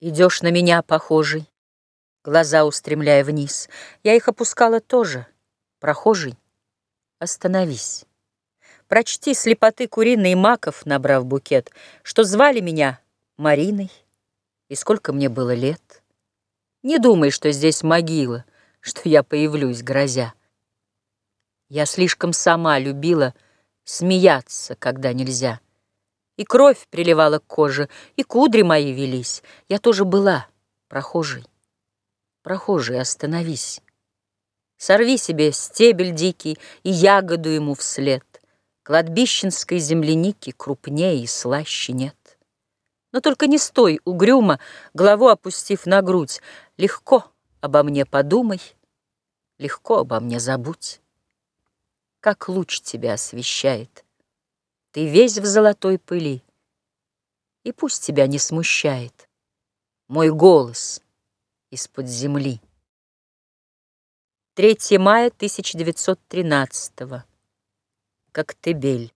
Идешь на меня похожий, глаза устремляя вниз. Я их опускала тоже, прохожий. Остановись. Прочти слепоты куриной маков, набрав букет, Что звали меня Мариной, и сколько мне было лет. Не думай, что здесь могила, что я появлюсь, грозя. Я слишком сама любила смеяться, когда нельзя. И кровь приливала к коже, и кудри мои велись. Я тоже была прохожей. Прохожий, остановись. Сорви себе стебель дикий и ягоду ему вслед. Кладбищенской земляники крупнее и слаще нет. Но только не стой угрюмо, голову опустив на грудь. Легко обо мне подумай, легко обо мне забудь. Как луч тебя освещает — ты весь в золотой пыли. И пусть тебя не смущает Мой голос из-под земли. 3 мая 1913 Коктебель